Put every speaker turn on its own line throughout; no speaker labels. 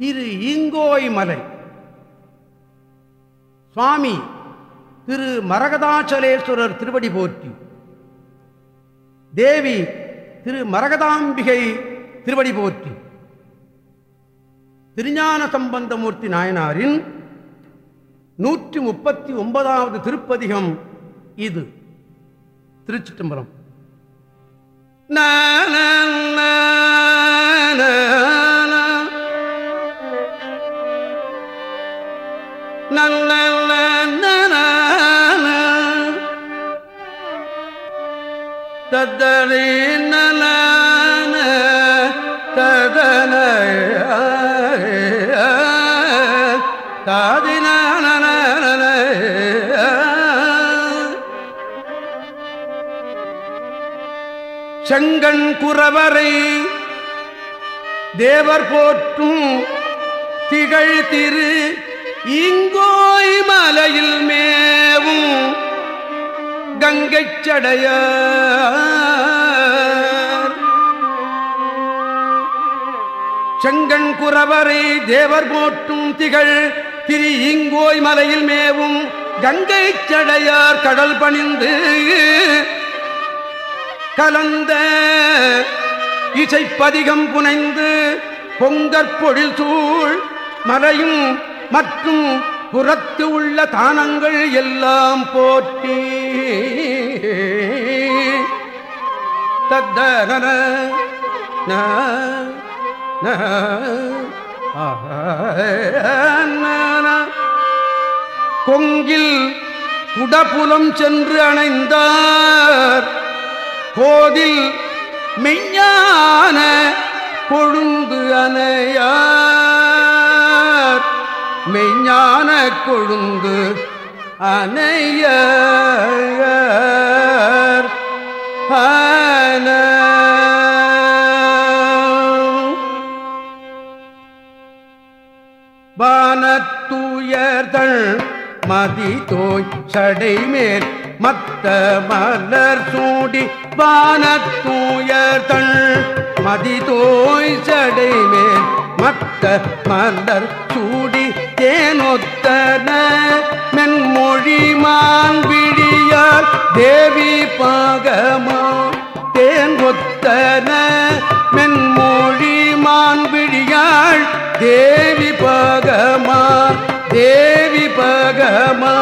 திரு ஈங்கோய் மலை. சுவாமி திரு மரகதாச்சலேஸ்வரர் திருவடி போற்றி. தேவி திரு மரகதாம்பிகை திருவடி போற்றி. திருஞான சம்பந்தமூர்த்தி நாயனாரின் நூற்றி முப்பத்தி ஒன்பதாவது திருப்பதிகம் இது திருச்சிட்டம்பரம் செங்கண் குறவரை தேவர் போற்றும் திகழ் திரு இங்கோய் மலையில் மேவும் கங்கைச் சடைய செங்கண் குறவரை தேவர் போற்றும் திகழ் திரு இங்கோய் மலையில் மேவும் கங்கை சடையார். கடல் பணிந்து கலந்த இசைப்பதிகம் புனைந்து பொங்கற்பொழில் சூழ் மலையும் மற்றும் புறத்து உள்ள தானங்கள் எல்லாம் போற்றி. தத்தன கொங்கில் குடபுலம் சென்று அணைந்தார். போதில் மெய்ஞான கொழுந்து அணையார். மெய்ஞான கொழுந்து அணைய வானத்துயர்தள் மதி தோய் சடை மேல் மத்த மலர் சூடி வானத்துயர்தள் மதி தோய் சடை மேல் மத்த மலர் சூடி தேனொத்தன மென்மொழி மான்பிழியால் தேவி பாகமா தேன் ஒத்தன மென்மொழி மான்பிழியாள் தேவி பாகமா தேவி பாகமா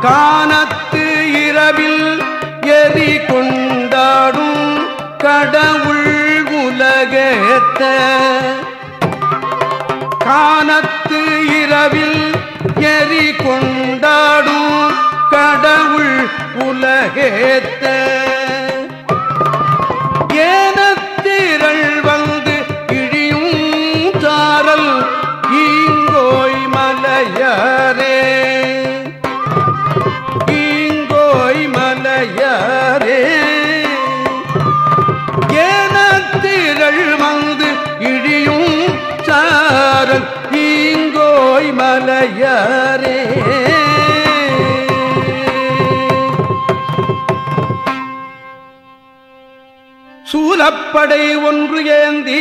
காணத்து உலகத்த காணத்து இரவில் எரி கொண்டாடும் கடவுள் உலகேத்த சாரல் தீங்கோய் மலையரே. சூலப்படை ஒன்று ஏந்தி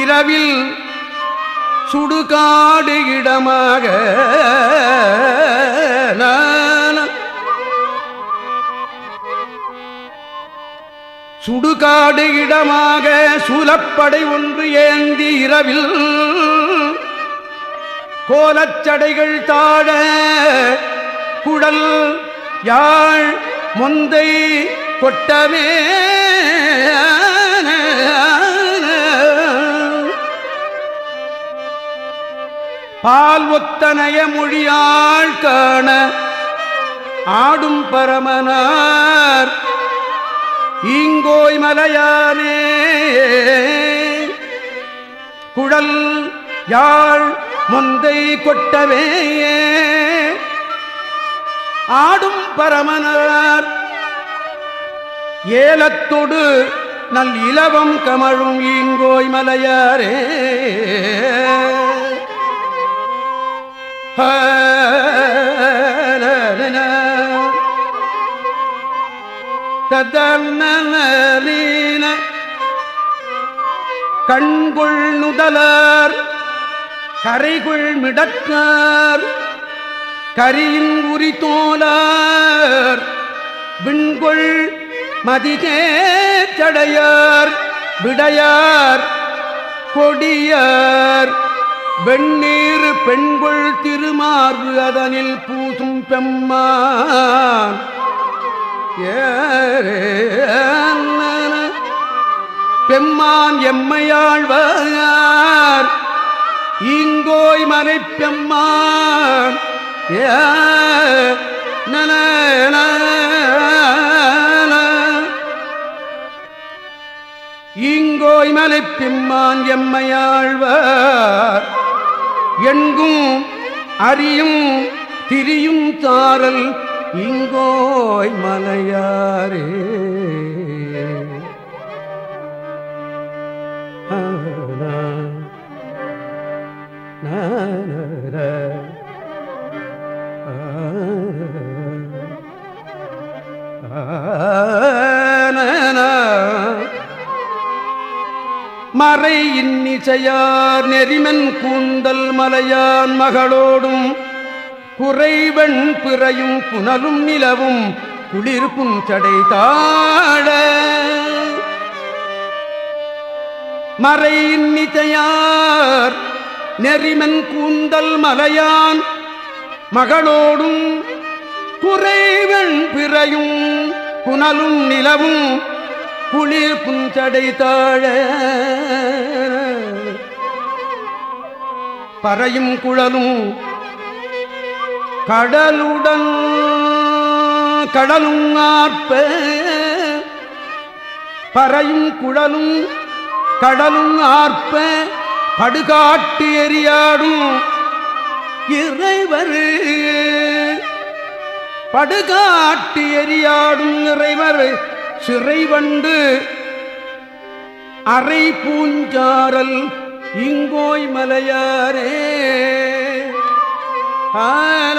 இரவில் சுடுகாடு இடமாக நான் சுடுகாடு இடமாக சூலப்படை ஒன்று ஏந்தி இரவில். கோலச்சடைகள் தாழ குடல் யாழ் முந்தை கொட்டமே. பால் ஒத்தனைய மொழியாள் காண ஆடும் பரமனார். ஈங்கோய் மலையானே. குழல் யாழ் முந்தை கொட்டவே. ஆடும் பரமனார் ஏலத்தொடு நல் இலவம் கமழும் ஈங்கோய் மலையாரே. ஹ. ததர்ணலீன கண்குள் நுதலர் கரைகுள் மிடக்கார் கரியின் உரி தோலார் விண்கொள் மதிகே சடையார் விடையார் கொடியார் வெண்ணீர் பெண்கொள் திருமார்பு அதனில் பூசும் பெம்மான். பெம்மான் எம்மையாழ்வார். இங்கோய் மறை பெம்மான். நன இங்கோய் மலை பிம்மான் எம்மையாழ்வார். எங்கும் அறியும் திரியும் தாரல் இங்கோய் மலையாரே மறை இன்னிசையார் நெறிமன் கூந்தல் மலையான் மகளோடும் குறைவன் பிறையும் புனலும் நிலவும் குளிர் புஞ்சடை தாழ. மறை நிதையார் நெறிமன் கூந்தல் மலையான் மகளோடும் குறைவன் பிறையும் புனலும் நிலவும் குளிர் புஞ்சடை தாழ. பறையும் குழலும் கடலுடன் கடலும் ஆற்ப பறையும் குழலும் கடலும் ஆற்ப படுகாட்டு எரியாடும் இறைவர். படுகாட்டு எரியாடும் இறைவர் சிறை வண்டு அரை பூஞ்சாரல் இங்கோய் மலையாரே. ஆன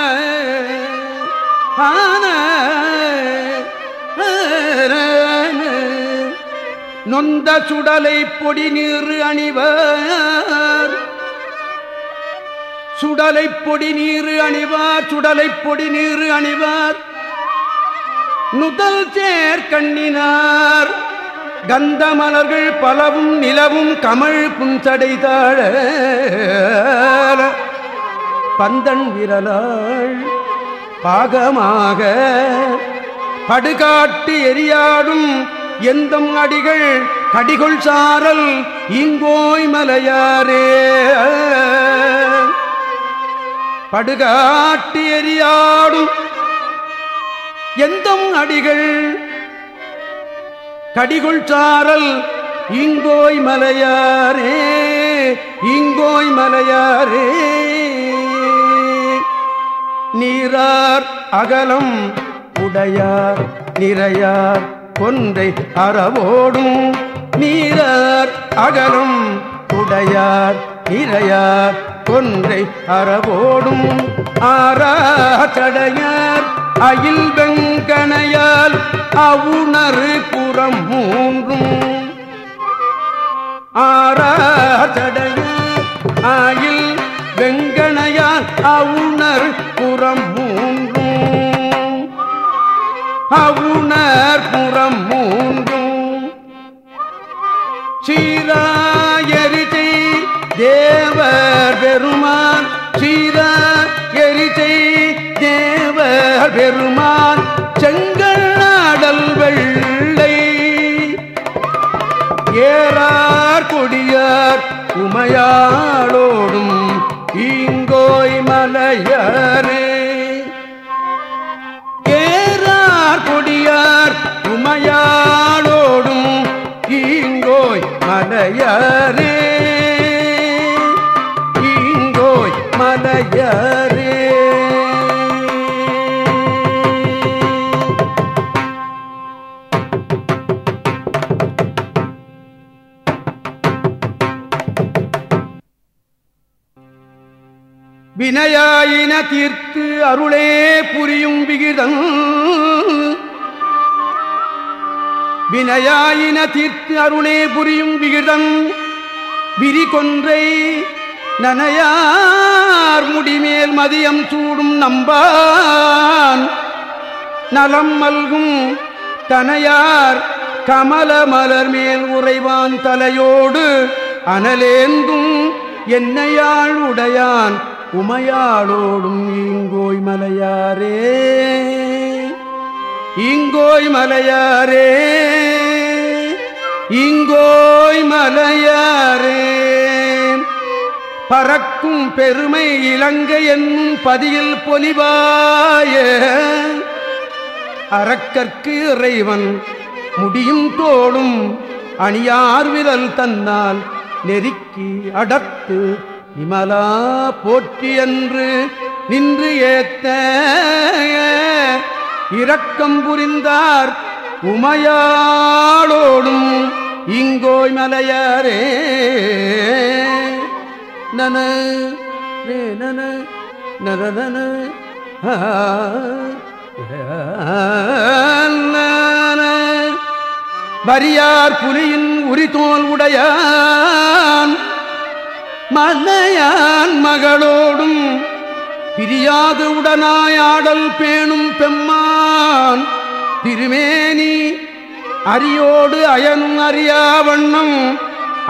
ஆன நொந்த சுடலை பொடி நீர் அணிவர். சுடலை பொடி நீர் அணிவார் சுடலை பொடி நீர் அணிவார். நுதல் சேர் கண்ணினார். கந்த மலர்கள் பலவும் நிலவும் கமல் புன்சடைதாழ பந்தன் விரலாள் பாகமாக படுகாட்டு எரியாடும் எந்தம் அடிகள் கடிகொள் சாரல் இங்கோய் மலையாரே. படுகாட்டு எரியாடும் எந்தம் அடிகள் கடிகொள் சாரல் இங்கோய் மலையாரே இங்கோய் மலையாரே. நீரார் அகலம் உடையார் நிறையார் கொன்றை அறவோடும். நீரார் அகலம் உடையார் நிறையார் கொன்றை அறவோடும். ஆரா தடையார் அயில் வெங்கனையால் அவுணரு புறம் மூன்றும். ஆரா தடையார் ஆயில் வெங்கனையால் அவுணர் புறம் மூன்றும். அவுணர் புறம் மூன்றும். சீராயரிசை தேவர் பெருமான் சீரா எரிசை தேவர் பெருமான் செங்கல் நாடல் வெள்ளை. ஏறார் கொடியார் உமையார் மலையரே வினையாயின தீர்த்து அருளே புரியும் விகிதம். வினையாயின தீர்த்து அருளே புரியும் விகிதம். விரி கொன்றை நனையா நனையார் முடிமேல் மதியம் சூடும் நம்பான். நலம் மல்கும் தனையார் கமல மலர் மேல் உறைவான் தலையோடு அனலேந்தும் என்னையாள் உடையான் உமையாளோடும் ஈங்கோய் மலையாரே. இங்கோய் மலையாரே. இங்கோய் மலை பறக்கும் பெருமை இலங்கை என்னும் பதியில் பொலிவாய. அறக்கற்கு இறைவன் முடியும் தோளும் அணியார் விரல் தன்னால் நெருக்கி அடர்த்து இமலா போற்றி என்று நின்று ஏத்த. இரக்கம் புரிந்தார் உமையாளோடும் இங்கோய் மலையாரே. நன ரே நன நரநன வரியார் புலியின் உரித்தோல் உடையான் மன்னையான் மகளோடும் பிரியாது உடனாயாடல் பேணும் பெம்மான் திருமேனி அரியோடு அயனும் அறியா வண்ணம்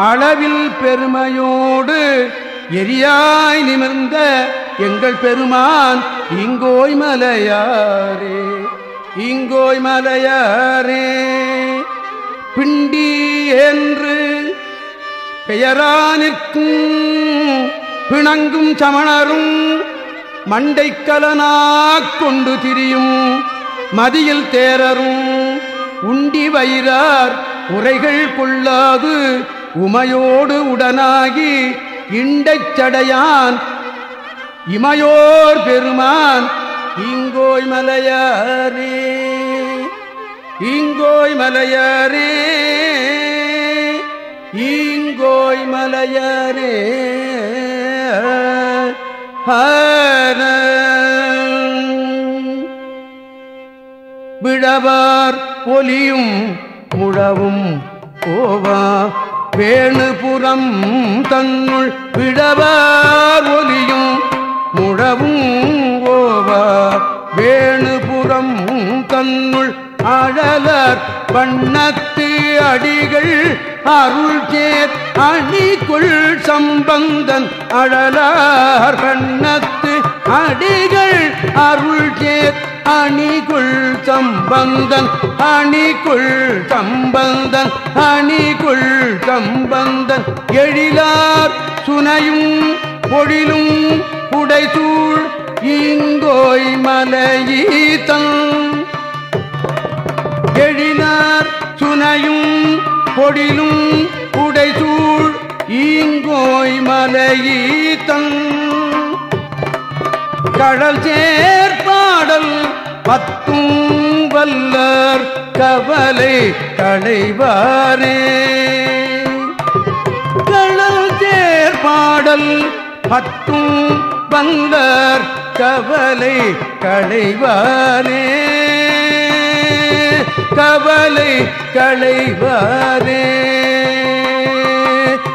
அளவில் பெருமையோடு எரியாய் நிமிர்ந்த எங்கள் பெருமான் இங்கோய் மலையாரே இங்கோய் மலையாரே பிண்டி என்று பெயரா நிற்கும் பிணங்கும் சமணரும் மண்டைக்கலனாக் கொண்டு திரியும் மதியில் தேரரும். உண்டி வயிறார் உரைகள் கொள்ளாது உமையோடு உடனாகி இண்டைச் சடையான் இமையோர் பெருமான் இங்கோய் மலையாரே இங்கோய் மலையாரே ஈங்கோய் மலையரே விழவார் ஒலியும் முழவும் ஓவா வேணுபுறம் தன்னுள் விடவார் ஒலியும் முழவும் ஓவா. வேணுபுறம் தன்னுள் அழலர் வண்ணத்து அடிகள் அருள் சேர் அணிக்குள் சம்பந்தன் அழலார் வண்ணத்து அடிகள் அருள் சேர் அணிகுள் சம்பந்தன் அணிகுள் சம்பந்தன் அணிகுள் சம்பந்தன். எழிலார் சுனையும் பொழிலும் உடைசூழ் இங்கோய் மலையீத்தன் எழிலார் சுனையும் பொழிலும் உடைசூழ் ஈங்கோய் மலையீத்தன் கடல் சேர்பாடல் பத்தும் வல்லர் கவலை களைவாரே. கடல் தேர்பாடல் பத்தும் வல்லர் கவலை களைவாரே. கவலை களைவாரே.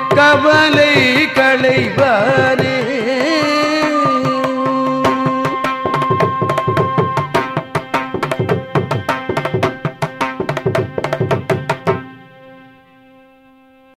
கவலை களைவாரே.